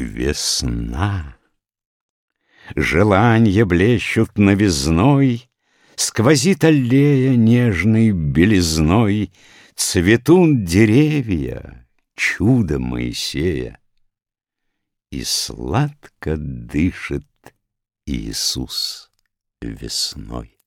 Весна. Желания блещут новизной, Сквозит аллея нежной белизной, Цветут деревья, чудо Моисея, И сладко дышит Иисус весной.